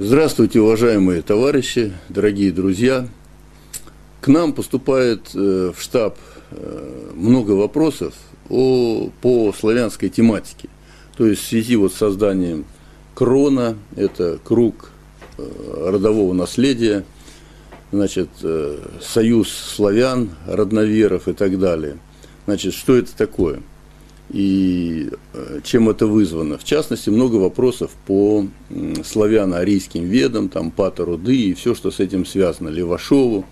Здравствуйте, уважаемые товарищи, дорогие друзья. К нам поступает э, в штаб э, много вопросов о, по славянской тематике. То есть в связи вот с созданием крона, это круг э, родового наследия, значит, союз славян, родноверов и так далее. Значит, что это такое? И э, чем это вызвано. В частности, много вопросов по славяно-арийским ведам, там, Пата Руды и все, что с этим связано, Левашову.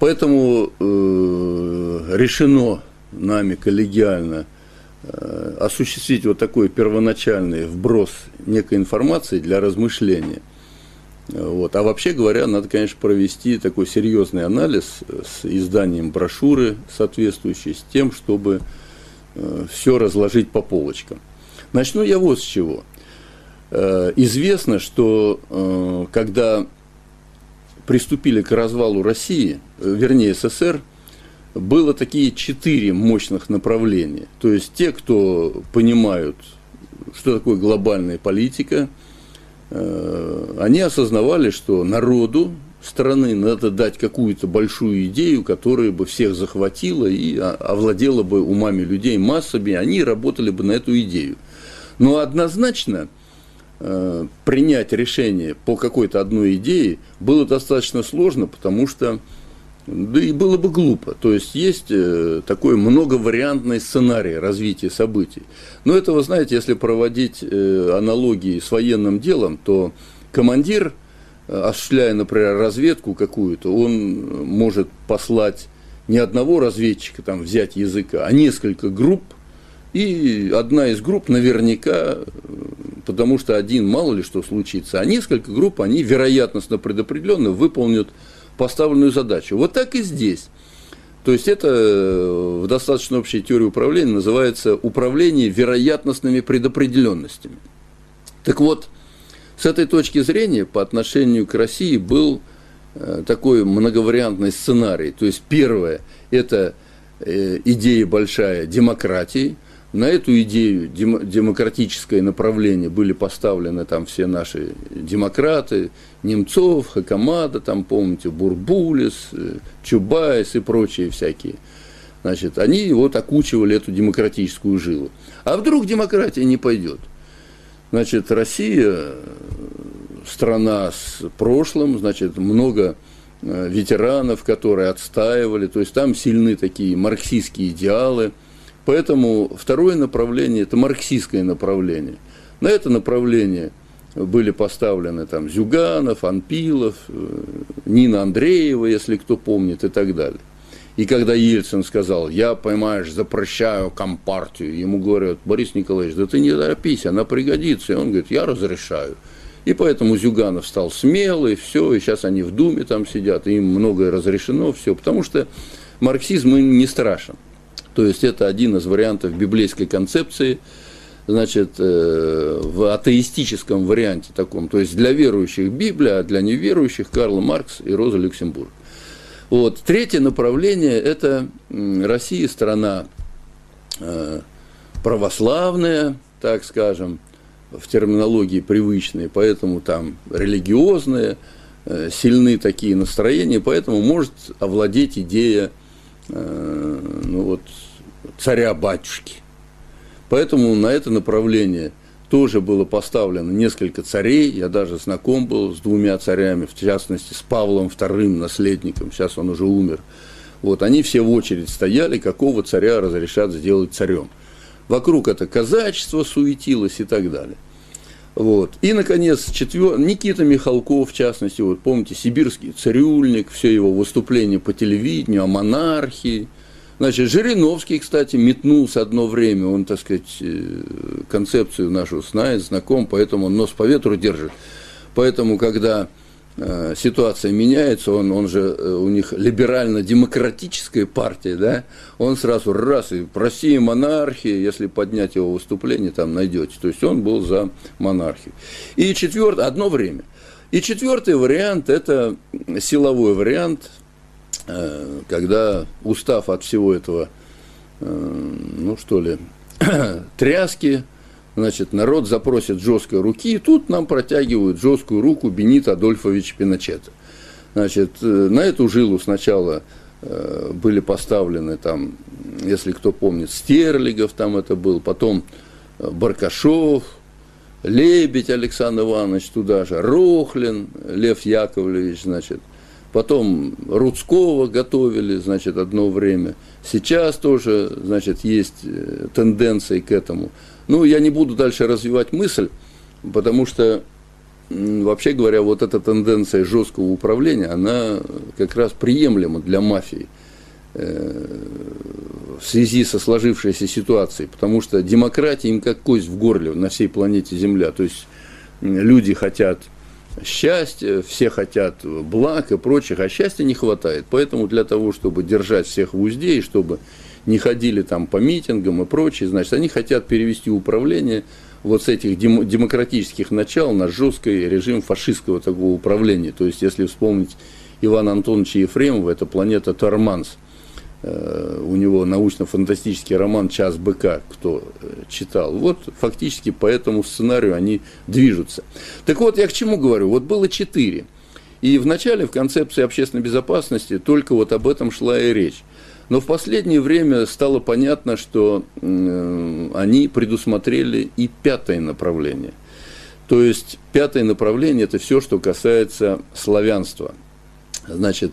Поэтому э, решено нами коллегиально э, осуществить вот такой первоначальный вброс некой информации для размышления. Вот. А вообще говоря, надо, конечно, провести такой серьезный анализ с изданием брошюры соответствующей, с тем, чтобы Э, все разложить по полочкам. Начну я вот с чего. Э, известно, что э, когда приступили к развалу России, вернее СССР, было такие четыре мощных направления. То есть те, кто понимают, что такое глобальная политика, они осознавали, что народу страны надо дать какую-то большую идею, которая бы всех захватила и овладела бы умами людей массами, они работали бы на эту идею. Но однозначно э, принять решение по какой-то одной идее было достаточно сложно, потому что да и было бы глупо. То есть есть э, такой многовариантный сценарий развития событий. Но это, вы знаете, если проводить э, аналогии с военным делом, то командир осуществляя, например, разведку какую-то, он может послать не одного разведчика там взять языка, а несколько групп, и одна из групп наверняка, потому что один мало ли что случится, а несколько групп, они вероятностно предопределенно выполнят поставленную задачу. Вот так и здесь. То есть это в достаточно общей теории управления называется управление вероятностными предопределенностями. Так вот, с этой точки зрения по отношению к России был э, такой многовариантный сценарий. То есть первое – это э, идея большая демократии. На эту идею демократическое направление были поставлены там все наши демократы, Немцов, Хакамада, там, помните, Бурбулис, э, Чубайс и прочие всякие. Значит, они вот окучивали эту демократическую жилу. А вдруг демократия не пойдет? Значит, Россия страна с прошлым, значит, много э, ветеранов, которые отстаивали, то есть там сильны такие марксистские идеалы. Поэтому второе направление – это марксистское направление. На это направление были поставлены там Зюганов, Анпилов, э, Нина Андреева, если кто помнит, и так далее. И когда Ельцин сказал, я, понимаешь, запрещаю компартию, ему говорят, Борис Николаевич, да ты не торопись, она пригодится. И он говорит, я разрешаю. И поэтому Зюганов стал смелый, все, и сейчас они в Думе там сидят, им многое разрешено, все, потому что марксизм им не страшен. То есть это один из вариантов библейской концепции, значит, э, в атеистическом варианте таком. То есть для верующих Библия, а для неверующих Карл Маркс и Роза Люксембург. Вот. Третье направление – это Россия, страна э, православная, так скажем, в терминологии привычные, поэтому там религиозные, э, сильны такие настроения, поэтому может овладеть идея э, ну вот, царя-батюшки. Поэтому на это направление – тоже было поставлено несколько царей, я даже знаком был с двумя царями, в частности с Павлом II, наследником, сейчас он уже умер. Вот, они все в очередь стояли, какого царя разрешат сделать царем. Вокруг это казачество суетилось и так далее. Вот. И, наконец, четвер... Никита Михалков, в частности, вот помните, сибирский цирюльник, все его выступления по телевидению о монархии – Значит, Жириновский, кстати, метнулся одно время, он, так сказать, э, концепцию нашу знает, знаком, поэтому он нос по ветру держит. Поэтому, когда э, ситуация меняется, он, он же, э, у них либерально-демократическая партия, да, он сразу раз, и Россия монархия, если поднять его выступление, там найдете. То есть он был за монархию. И четвертое, одно время. И четвертый вариант – это силовой вариант, когда, устав от всего этого, э, ну что ли, тряски, значит, народ запросит жесткой руки, и тут нам протягивают жесткую руку Бенит Адольфович Пиночета. Значит, э, на эту жилу сначала э, были поставлены там, если кто помнит, Стерлигов там это был, потом э, Баркашов, Лебедь Александр Иванович туда же, Рохлин Лев Яковлевич, значит, потом Рудского готовили, значит, одно время. Сейчас тоже, значит, есть тенденции к этому. Ну, я не буду дальше развивать мысль, потому что вообще говоря, вот эта тенденция жесткого управления, она как раз приемлема для мафии э, в связи со сложившейся ситуацией, потому что демократия им как кость в горле на всей планете Земля. То есть люди хотят счастья, все хотят благ и прочих, а счастья не хватает. Поэтому для того, чтобы держать всех в узде и чтобы не ходили там по митингам и прочее, значит, они хотят перевести управление вот с этих дем, демократических начал на жесткий режим фашистского такого управления. То есть, если вспомнить Ивана Антоновича Ефремова, это планета Торманс. Э, у него научно-фантастический роман «Час быка», кто э, читал. Вот фактически по этому сценарию они движутся. Так вот, я к чему говорю? Вот было четыре. И в начале, в концепции общественной безопасности, только вот об этом шла и речь. Но в последнее время стало понятно, что они предусмотрели и пятое направление. То есть пятое направление – это все, что касается славянства. Значит,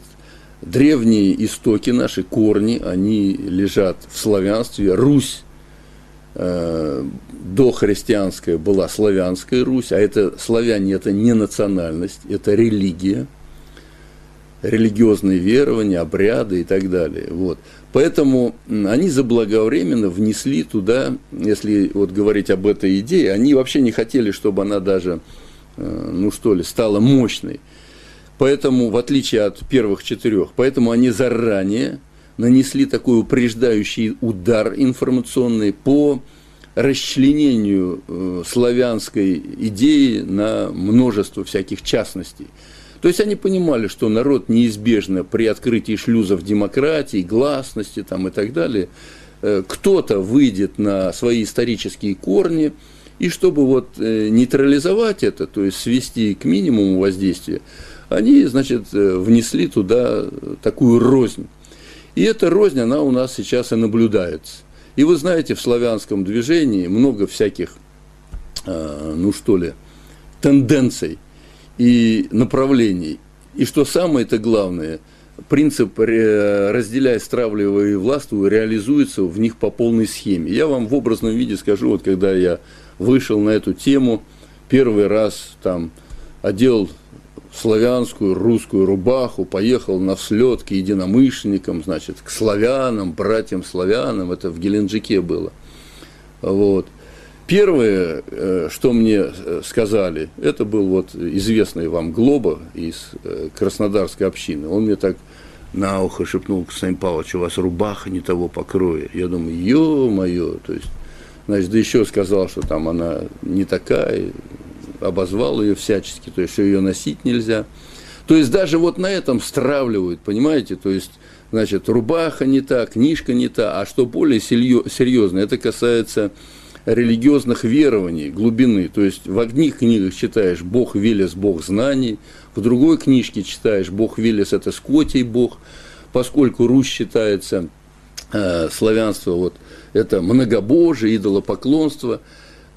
древние истоки, наши корни, они лежат в славянстве. Русь э, дохристианская была славянская Русь, а это славяне – это не национальность, это религия – религиозные верования, обряды и так далее. Вот. Поэтому они заблаговременно внесли туда, если вот говорить об этой идее, они вообще не хотели, чтобы она даже, э, ну что ли, стала мощной. Поэтому, в отличие от первых четырех, поэтому они заранее нанесли такой упреждающий удар информационный по расчленению э, славянской идеи на множество всяких частностей. То есть они понимали, что народ неизбежно при открытии шлюзов демократии, гласности там, и так далее, э, кто-то выйдет на свои исторические корни, и чтобы вот э, нейтрализовать это, то есть свести к минимуму воздействия, они, значит, э, внесли туда такую рознь. И эта рознь, она у нас сейчас и наблюдается. И вы знаете, в славянском движении много всяких, ну что ли, тенденций – и направлений. И что самое-то главное, принцип «разделяй, стравливай и властвуй» реализуется в них по полной схеме. Я вам в образном виде скажу, вот когда я вышел на эту тему, первый раз там одел славянскую, русскую рубаху, поехал на взлет к единомышленникам, значит, к славянам, братьям славянам, это в Геленджике было. Вот – Первое, э, что мне э, сказали, это был вот известный вам Глоба из э, Краснодарской общины. Он мне так на ухо шепнул, Константин Павлович, у вас рубаха не того покроя. Я думаю, ё-моё, то есть, значит, да еще сказал, что там она не такая, обозвал ее всячески, то есть, ее носить нельзя. То есть, даже вот на этом стравливают, понимаете, то есть, значит, рубаха не та, книжка не та, а что более серьезно, это касается религиозных верований, глубины. То есть в одних книгах читаешь «Бог Велес, Бог знаний», в другой книжке читаешь «Бог Велес – это Скотий Бог», поскольку Русь считается, э, славянство, вот, это многобожие, идолопоклонство,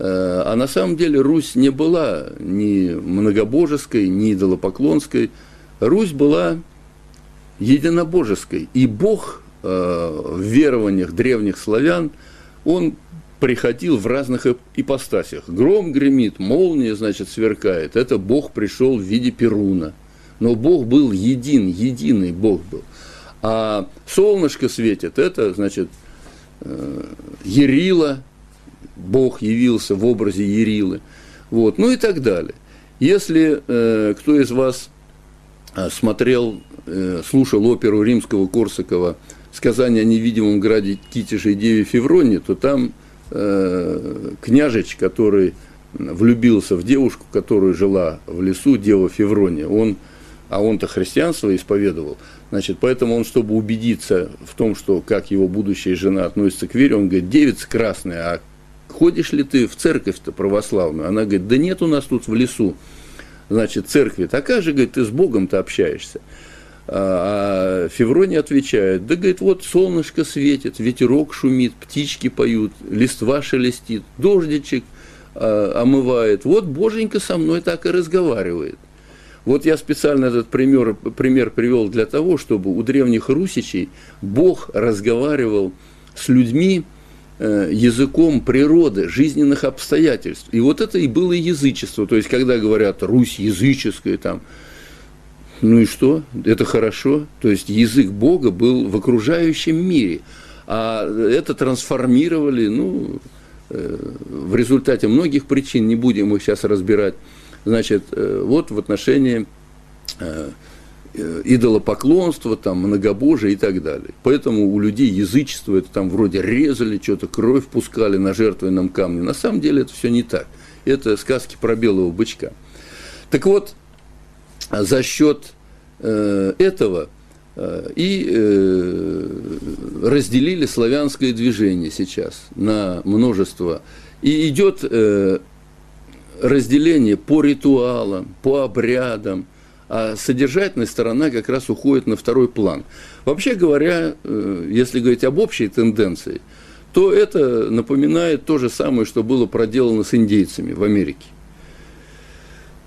а на самом деле Русь не была ни многобожеской, ни идолопоклонской, Русь была единобожеской, и Бог э, в верованиях древних славян, он приходил в разных ипостасях. Гром гремит, молния, значит, сверкает. Это Бог пришел в виде Перуна. Но Бог был един, единый Бог был. А солнышко светит, это, значит, э, Ерила, Бог явился в образе Ерилы. Вот, ну и так далее. Если э, кто из вас э, смотрел, э, слушал оперу римского Корсакова «Сказание о невидимом граде Китиже и Деве Февроне», то там э, княжич, который влюбился в девушку, которая жила в лесу, дева Феврония, он, а он-то христианство исповедовал, значит, поэтому он, чтобы убедиться в том, что как его будущая жена относится к вере, он говорит, девица красная, а ходишь ли ты в церковь-то православную? Она говорит, да нет у нас тут в лесу, значит, церкви. Такая же, говорит, ты с Богом-то общаешься. А, а Февроний отвечает, да, говорит, вот солнышко светит, ветерок шумит, птички поют, листва шелестит, дождичек а, омывает. Вот Боженька со мной так и разговаривает. Вот я специально этот пример, пример привел для того, чтобы у древних русичей Бог разговаривал с людьми языком природы, жизненных обстоятельств. И вот это и было язычество. То есть, когда говорят «Русь языческая», там, ну и что? Это хорошо. То есть язык Бога был в окружающем мире. А это трансформировали, ну, э, в результате многих причин, не будем их сейчас разбирать, значит, э, вот в отношении э, идолопоклонства, там, многобожия и так далее. Поэтому у людей язычество, это там вроде резали, что-то кровь пускали на жертвенном камне. На самом деле это все не так. Это сказки про белого бычка. Так вот, за счет э, этого э, и э, разделили славянское движение сейчас на множество. И идет разделение по ритуалам, по обрядам, а содержательная сторона как раз уходит на второй план. Вообще говоря, если говорить об общей тенденции, то это напоминает то же самое, что было проделано с индейцами в Америке.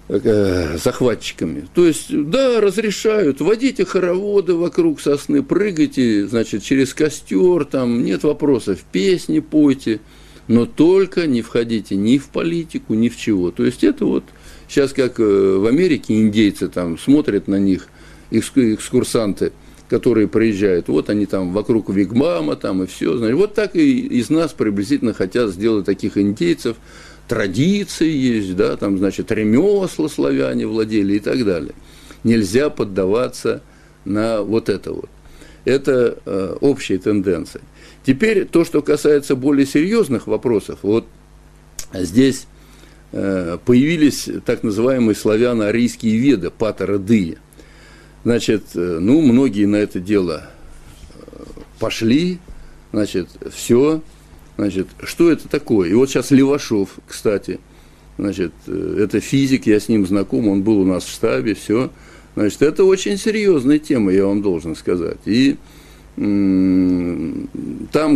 Э, захватчиками. То есть, да, разрешают, водите хороводы вокруг сосны, прыгайте, значит, через костер, там нет вопросов, песни пойте, но только не входите ни в политику, ни в чего. То есть, это вот сейчас как э, в Америке индейцы там смотрят на них, экскурсанты, которые приезжают, вот они там вокруг Вигмама там и все, значит, вот так и из нас приблизительно хотят сделать таких индейцев, традиции есть, да, там, значит, ремесла славяне владели и так далее. Нельзя поддаваться на вот это вот. Это э, общая тенденция. Теперь то, что касается более серьезных вопросов, вот здесь появились так называемые славяно-арийские веды, патера дыя. Значит, э, ну, многие на это дело э, пошли, значит, все, Значит, что это такое? И вот сейчас Левашов, кстати, значит, э, это физик, я с ним знаком, он был у нас в штабе, все. Значит, это очень серьезная тема, я вам должен сказать. И там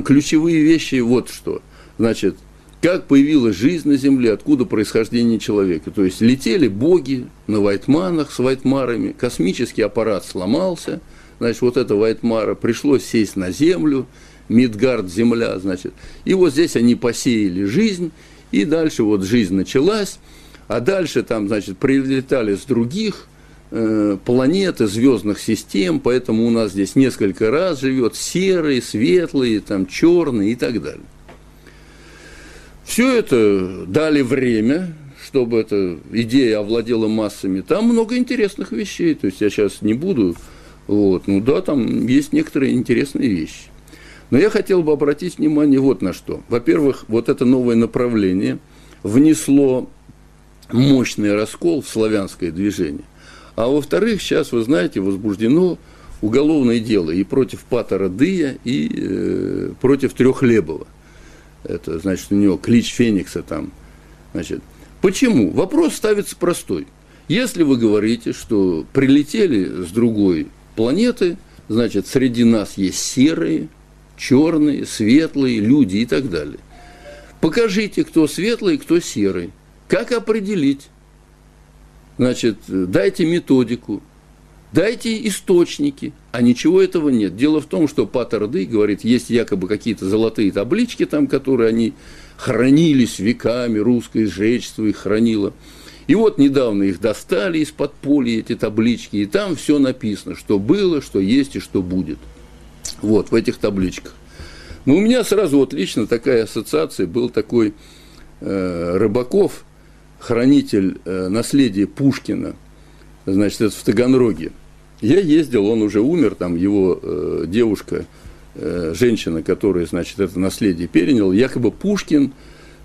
ключевые вещи вот что. Значит, как появилась жизнь на Земле, откуда происхождение человека. То есть летели боги на Вайтманах с Вайтмарами, космический аппарат сломался, значит, вот это Вайтмара, пришлось сесть на Землю, Мидгард, земля, значит. И вот здесь они посеяли жизнь, и дальше вот жизнь началась, а дальше там, значит, прилетали с других э, планет звездных систем, поэтому у нас здесь несколько раз живет серые, светлые, там, черные и так далее. Все это дали время, чтобы эта идея овладела массами. Там много интересных вещей, то есть я сейчас не буду, вот, ну да, там есть некоторые интересные вещи. Но я хотел бы обратить внимание вот на что. Во-первых, вот это новое направление внесло мощный раскол в славянское движение. А во-вторых, сейчас, вы знаете, возбуждено уголовное дело и против Патера Дыя, и э, против Трехлебова. Это значит, у него клич Феникса там. Значит, почему? Вопрос ставится простой. Если вы говорите, что прилетели с другой планеты, значит, среди нас есть серые, черные, светлые люди и так далее. Покажите, кто светлый, кто серый. Как определить? Значит, дайте методику, дайте источники, а ничего этого нет. Дело в том, что Патер Дэй говорит, есть якобы какие-то золотые таблички там, которые они хранились веками, русское жречество их хранило. И вот недавно их достали из подполья, эти таблички, и там все написано, что было, что есть и что будет – вот, в этих табличках. Но у меня сразу вот лично такая ассоциация, был такой э, Рыбаков, хранитель э, наследия Пушкина, значит, это в Таганроге. Я ездил, он уже умер, там его э, девушка, э, женщина, которая, значит, это наследие перенял, якобы Пушкин,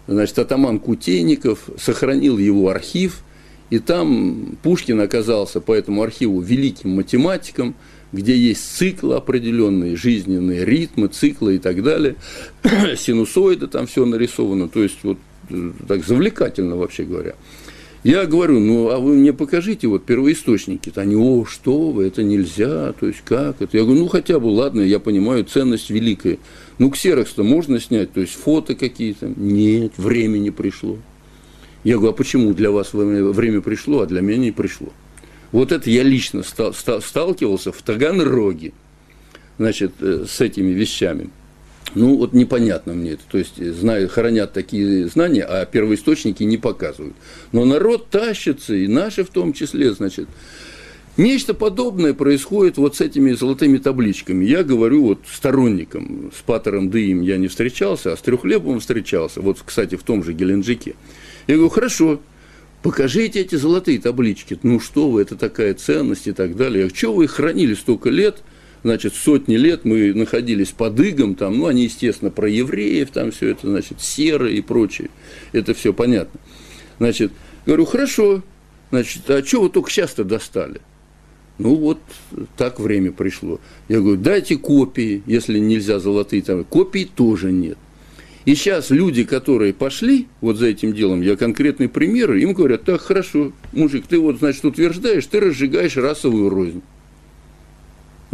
значит, атаман Кутейников, сохранил его архив, И там Пушкин оказался по этому архиву великим математиком, где есть циклы определенные, жизненные ритмы, циклы и так далее, синусоиды, там все нарисовано, то есть вот э, так завлекательно, вообще говоря. Я говорю, ну, а вы мне покажите вот первоисточники. Они, о, что вы, это нельзя, то есть как это? Я говорю, ну, хотя бы, ладно, я понимаю, ценность великая. Ну, ксерокс-то можно снять, то есть фото какие-то. Нет, времени пришло. Я говорю, а почему для вас время пришло, а для меня не пришло? Вот это я лично стал, сталкивался в Таганроге, значит, э, с этими вещами. Ну, вот непонятно мне это. То есть, знаю, хранят такие знания, а первоисточники не показывают. Но народ тащится, и наши в том числе, значит. Нечто подобное происходит вот с этими золотыми табличками. Я говорю вот сторонникам, с Патером Дыем я не встречался, а с Трехлебовым встречался. Вот, кстати, в том же Геленджике. Я говорю, хорошо, покажите эти золотые таблички. Ну что вы, это такая ценность и так далее. Я что вы их хранили столько лет – значит, сотни лет мы находились под игом, там, ну, они, естественно, про евреев, там все это, значит, серы и прочее, это все понятно. Значит, говорю, хорошо, значит, а что вы только сейчас-то достали? Ну вот так время пришло. Я говорю, дайте копии, если нельзя золотые там. Копий тоже нет. И сейчас люди, которые пошли вот за этим делом, я конкретный пример, им говорят, так, хорошо, мужик, ты вот, значит, утверждаешь, ты разжигаешь расовую рознь.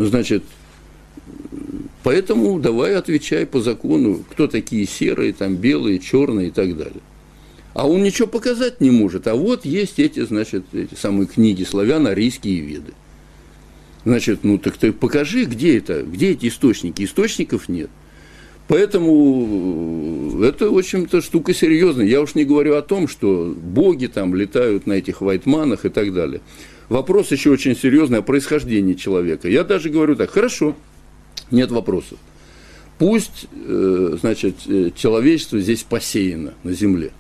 Значит, поэтому давай отвечай по закону, кто такие серые, там белые, черные и так далее. А он ничего показать не может. А вот есть эти, значит, эти самые книги славян, арийские веды. Значит, ну так ты покажи, где это, где эти источники. Источников нет. Поэтому это, в общем-то, штука серьезная. Я уж не говорю о том, что боги там летают на этих вайтманах и так далее вопрос еще очень серьезный о происхождении человека. Я даже говорю так, хорошо, нет вопросов. Пусть, э, значит, э, человечество здесь посеяно на Земле.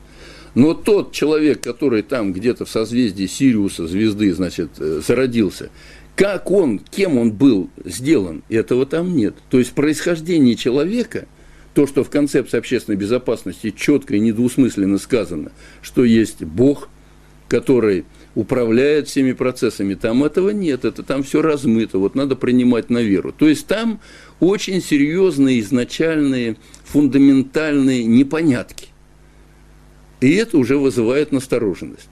Но тот человек, который там где-то в созвездии Сириуса, звезды, значит, э, зародился, как он, кем он был сделан, этого там нет. То есть происхождение человека, то, что в концепции общественной безопасности четко и недвусмысленно сказано, что есть Бог, который управляет всеми процессами. Там этого нет, это там все размыто, вот надо принимать на веру. То есть там очень серьезные изначальные фундаментальные непонятки. И это уже вызывает настороженность.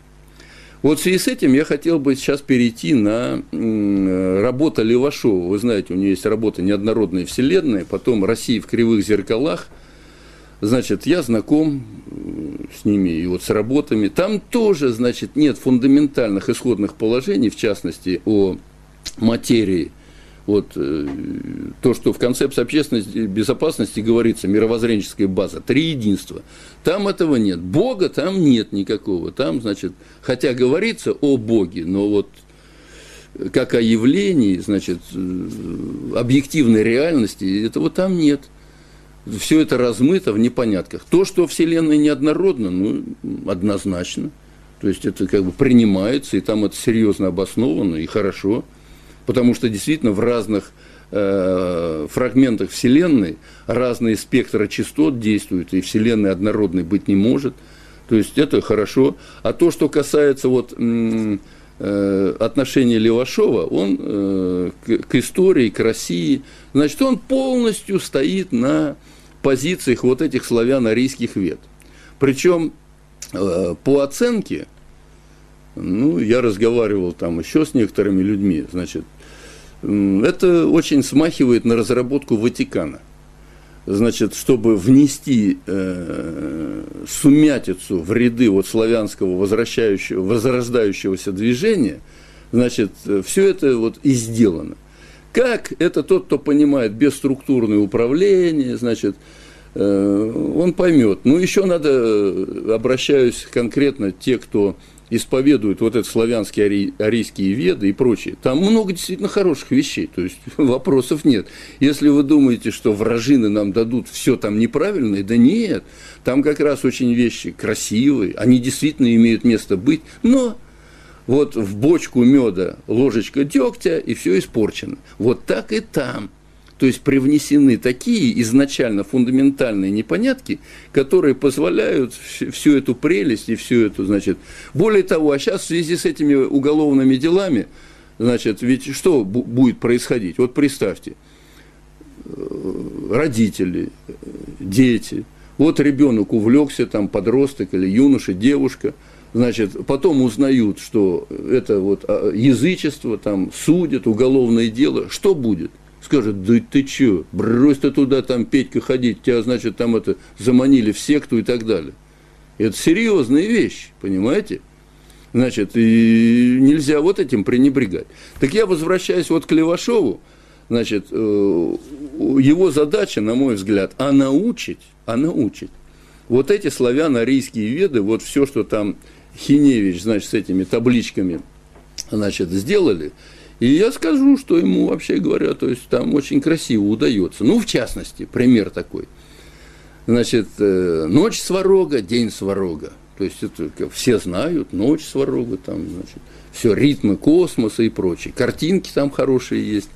Вот в связи с этим я хотел бы сейчас перейти на работу Левашова. Вы знаете, у него есть работа «Неоднородная вселенная», потом «Россия в кривых зеркалах», Значит, я знаком с ними и вот с работами. Там тоже, значит, нет фундаментальных исходных положений, в частности, о материи. Вот э, то, что в концепции общественной безопасности говорится, мировоззренческая база, три единства. Там этого нет. Бога там нет никакого. Там, значит, хотя говорится о Боге, но вот как о явлении, значит, э, объективной реальности, этого там нет все это размыто в непонятках. То, что Вселенная неоднородна, ну, однозначно. То есть это как бы принимается, и там это серьезно обосновано, и хорошо. Потому что действительно в разных э, фрагментах Вселенной разные спектры частот действуют, и Вселенная однородной быть не может. То есть это хорошо. А то, что касается вот, э, отношения Левашова, он э, к, к истории, к России, значит, он полностью стоит на позициях вот этих славяно-арийских вет. Причем э, по оценке, ну, я разговаривал там еще с некоторыми людьми, значит, это очень смахивает на разработку Ватикана. Значит, чтобы внести э, сумятицу в ряды вот славянского возвращающего, возрождающегося движения, значит, все это вот и сделано. Как? Это тот, кто понимает бесструктурное управление, значит, э, он поймет. Ну, еще надо, э, обращаюсь конкретно те, кто исповедуют вот этот славянские ари, арийские веды и прочее. Там много действительно хороших вещей, то есть вопросов нет. Если вы думаете, что вражины нам дадут все там неправильное, да нет, там как раз очень вещи красивые, они действительно имеют место быть, но вот в бочку меда ложечка дегтя, и все испорчено. Вот так и там. То есть привнесены такие изначально фундаментальные непонятки, которые позволяют всю эту прелесть и всю эту, значит... Более того, а сейчас в связи с этими уголовными делами, значит, ведь что будет происходить? Вот представьте, э, родители, дети, вот ребенок увлекся, там, подросток или юноша, девушка – значит, потом узнают, что это вот а, язычество, там судят, уголовное дело, что будет? Скажет, да ты чё, брось ты туда, там, Петька, ходить, тебя, значит, там это, заманили в секту и так далее. Это серьезная вещь, понимаете? Значит, и нельзя вот этим пренебрегать. Так я возвращаюсь вот к Левашову, значит, э, его задача, на мой взгляд, а научить, а научить. Вот эти славяно-арийские веды, вот все, что там Хиневич, значит, с этими табличками, значит, сделали. И я скажу, что ему, вообще говоря, то есть там очень красиво удается. Ну, в частности, пример такой. Значит, э, ночь сварога, день сварога. То есть это все знают, ночь сварога, там, значит, все, ритмы космоса и прочее. Картинки там хорошие есть.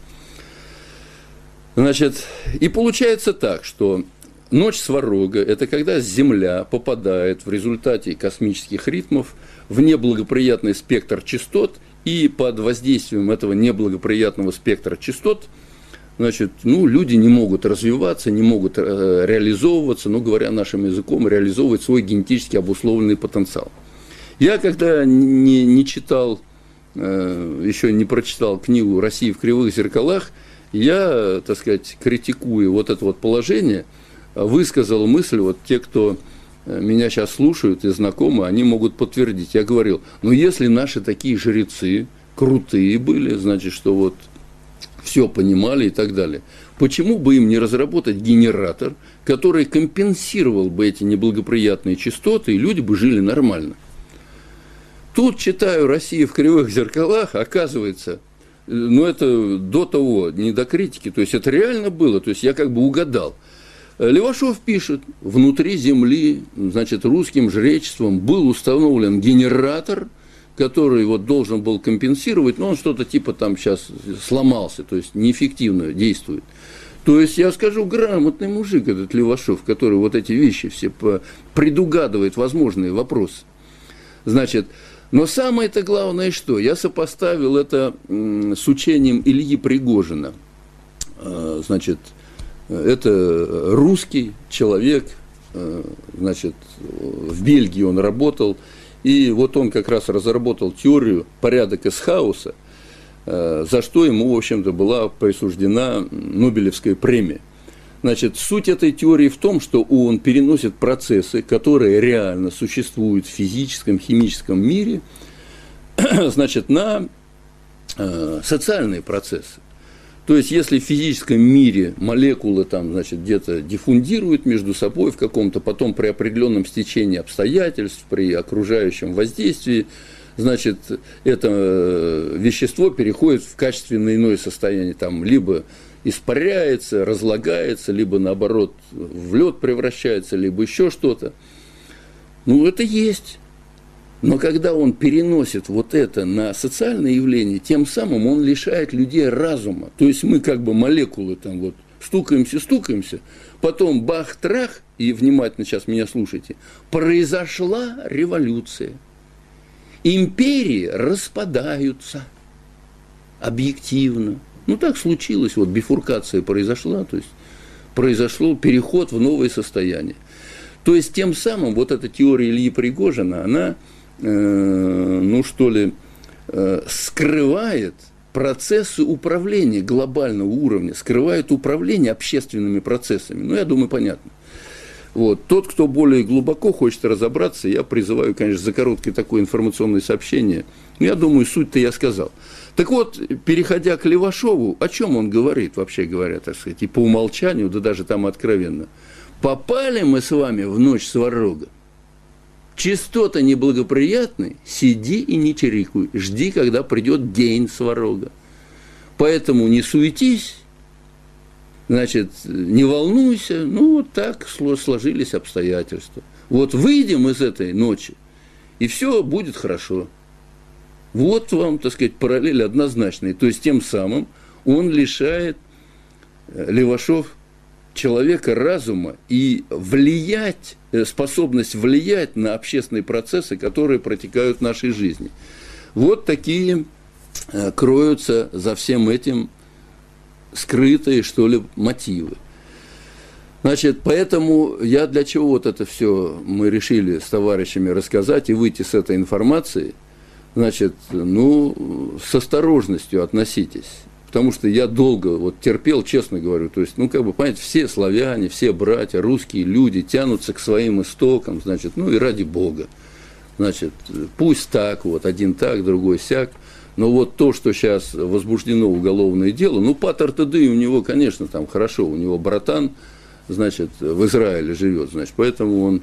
Значит, и получается так, что Ночь Сварога – это когда Земля попадает в результате космических ритмов в неблагоприятный спектр частот, и под воздействием этого неблагоприятного спектра частот значит, ну, люди не могут развиваться, не могут э, реализовываться, ну, говоря нашим языком, реализовывать свой генетически обусловленный потенциал. Я когда не, не читал, э, еще не прочитал книгу «Россия в кривых зеркалах», я, так сказать, критикуя вот это вот положение – высказал мысль, вот те, кто меня сейчас слушают и знакомы, они могут подтвердить. Я говорил, ну если наши такие жрецы крутые были, значит, что вот все понимали и так далее. Почему бы им не разработать генератор, который компенсировал бы эти неблагоприятные частоты, и люди бы жили нормально? Тут читаю «Россия в кривых зеркалах», оказывается, э, ну это до того, не до критики, то есть это реально было, то есть я как бы угадал – Левашов пишет, внутри земли, значит, русским жречеством был установлен генератор, который вот должен был компенсировать, но он что-то типа там сейчас сломался, то есть неэффективно действует. То есть, я скажу, грамотный мужик этот Левашов, который вот эти вещи все предугадывает возможные вопросы. Значит, но самое-то главное что? Я сопоставил это с учением Ильи Пригожина. А, значит, это русский человек, э, значит, в Бельгии он работал, и вот он как раз разработал теорию порядок из хаоса, э, за что ему, в общем-то, была присуждена Нобелевская премия. Значит, суть этой теории в том, что он переносит процессы, которые реально существуют в физическом, химическом мире, значит, на э, социальные процессы. То есть, если в физическом мире молекулы там, значит, где-то диффундируют между собой в каком-то, потом при определенном стечении обстоятельств, при окружающем воздействии, значит, это э, вещество переходит в качественно иное состояние, там, либо испаряется, разлагается, либо наоборот в лед превращается, либо еще что-то. Ну, это есть. Но когда он переносит вот это на социальное явление, тем самым он лишает людей разума. То есть мы как бы молекулы там вот стукаемся, стукаемся, потом бах-трах, и внимательно сейчас меня слушайте, произошла революция. Империи распадаются объективно. Ну так случилось, вот бифуркация произошла, то есть произошел переход в новое состояние. То есть тем самым вот эта теория Ильи Пригожина, она ну что ли, э, скрывает процессы управления глобального уровня, скрывает управление общественными процессами. Ну, я думаю, понятно. Вот. Тот, кто более глубоко хочет разобраться, я призываю, конечно, за короткое такое информационное сообщение. Ну, я думаю, суть-то я сказал. Так вот, переходя к Левашову, о чем он говорит, вообще говоря, так сказать, и по умолчанию, да даже там откровенно. Попали мы с вами в ночь сварога частота неблагоприятный, сиди и не чирикуй, жди, когда придет день сварога. Поэтому не суетись, значит, не волнуйся, ну, вот так сложились обстоятельства. Вот выйдем из этой ночи, и все будет хорошо. Вот вам, так сказать, параллель однозначная. То есть тем самым он лишает Левашов человека разума и влиять, э, способность влиять на общественные процессы, которые протекают в нашей жизни. Вот такие э, кроются за всем этим скрытые, что ли, мотивы. Значит, поэтому я для чего вот это все мы решили с товарищами рассказать и выйти с этой информацией, значит, ну, с осторожностью относитесь. Потому что я долго вот терпел, честно говорю, то есть, ну, как бы, понимаете, все славяне, все братья, русские люди тянутся к своим истокам, значит, ну, и ради Бога. Значит, пусть так, вот, один так, другой сяк, но вот то, что сейчас возбуждено уголовное дело, ну, Патер Тады у него, конечно, там хорошо, у него братан, значит, в Израиле живет, значит, поэтому он,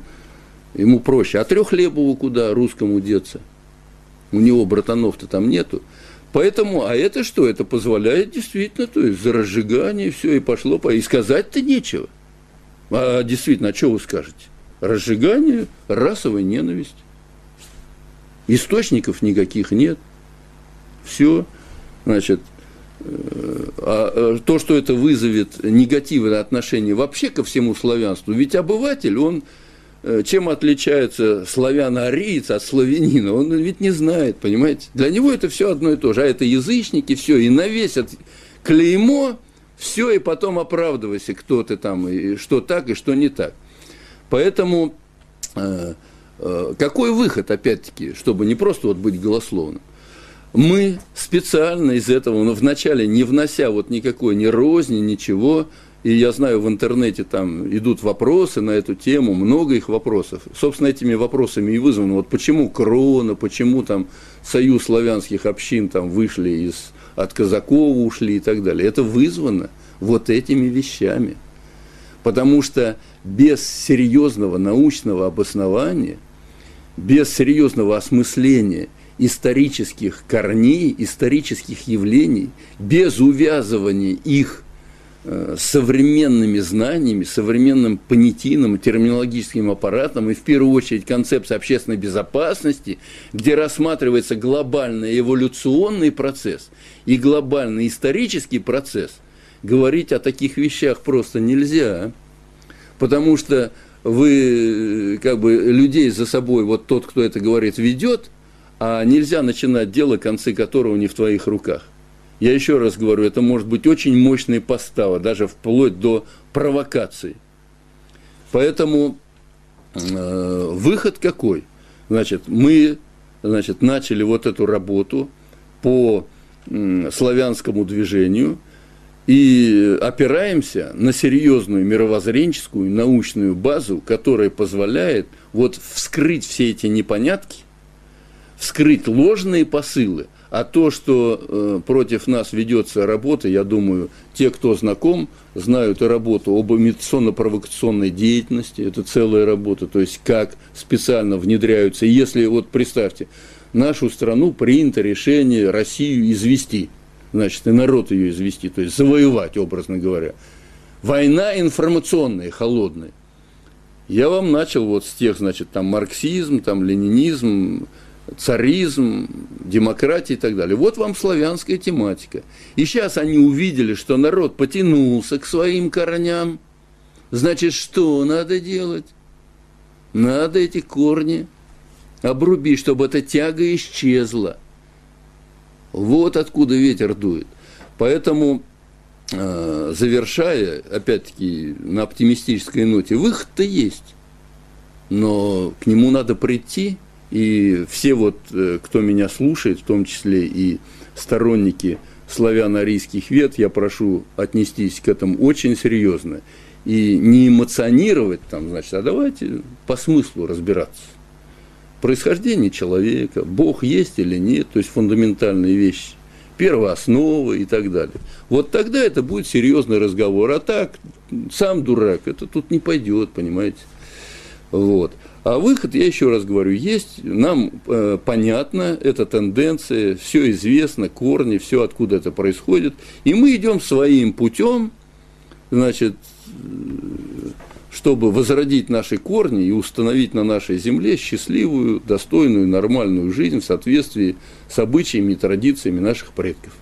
ему проще. А Трехлебову куда русскому деться? У него братанов-то там нету. Поэтому, а это что? Это позволяет действительно, то есть за разжигание все и пошло, по... и сказать-то нечего. А действительно, а что вы скажете? Разжигание, расовая ненависть. Источников никаких нет. Все, значит, э, а э, то, что это вызовет негативное отношение вообще ко всему славянству, ведь обыватель, он чем отличается славяно-ариец от славянина, он ведь не знает, понимаете? Для него это все одно и то же, а это язычники, все, и навесят клеймо, все, и потом оправдывайся, кто ты там, и что так, и что не так. Поэтому э, э, какой выход, опять-таки, чтобы не просто вот быть голословным? Мы специально из этого, но вначале не внося вот никакой ни розни, ничего, и я знаю, в интернете там идут вопросы на эту тему, много их вопросов. Собственно, этими вопросами и вызвано, вот почему Крона, почему там Союз славянских общин там вышли из, от казаков ушли и так далее. Это вызвано вот этими вещами. Потому что без серьезного научного обоснования, без серьезного осмысления исторических корней, исторических явлений, без увязывания их современными знаниями, современным понятийным, терминологическим аппаратом и в первую очередь концепция общественной безопасности, где рассматривается глобальный эволюционный процесс и глобальный исторический процесс, говорить о таких вещах просто нельзя, потому что вы как бы людей за собой, вот тот, кто это говорит, ведет, а нельзя начинать дело, концы которого не в твоих руках – я еще раз говорю, это может быть очень мощная постава, даже вплоть до провокации. Поэтому э, выход какой? Значит, мы значит, начали вот эту работу по э, славянскому движению и опираемся на серьезную мировоззренческую научную базу, которая позволяет вот вскрыть все эти непонятки, вскрыть ложные посылы – а то, что э, против нас ведется работа, я думаю, те, кто знаком, знают работу об имитационно-провокационной деятельности, это целая работа, то есть как специально внедряются. Если, вот представьте, нашу страну принято решение Россию извести, значит, и народ ее извести, то есть завоевать, образно говоря. Война информационная, холодная. Я вам начал вот с тех, значит, там марксизм, там ленинизм, царизм, демократия и так далее. Вот вам славянская тематика. И сейчас они увидели, что народ потянулся к своим корням. Значит, что надо делать? Надо эти корни обрубить, чтобы эта тяга исчезла. Вот откуда ветер дует. Поэтому, э, завершая, опять-таки, на оптимистической ноте, выход-то есть. Но к нему надо прийти – и все вот, э, кто меня слушает, в том числе и сторонники славяно-арийских вет, я прошу отнестись к этому очень серьезно и не эмоционировать там, значит, а давайте по смыслу разбираться. Происхождение человека, Бог есть или нет, то есть фундаментальные вещи, первоосновы и так далее. Вот тогда это будет серьезный разговор. А так, сам дурак, это тут не пойдет, понимаете. Вот. А выход, я еще раз говорю, есть, нам э, понятно, эта тенденция, все известно, корни, все откуда это происходит, и мы идем своим путем, значит, чтобы возродить наши корни и установить на нашей земле счастливую, достойную, нормальную жизнь в соответствии с обычаями и традициями наших предков.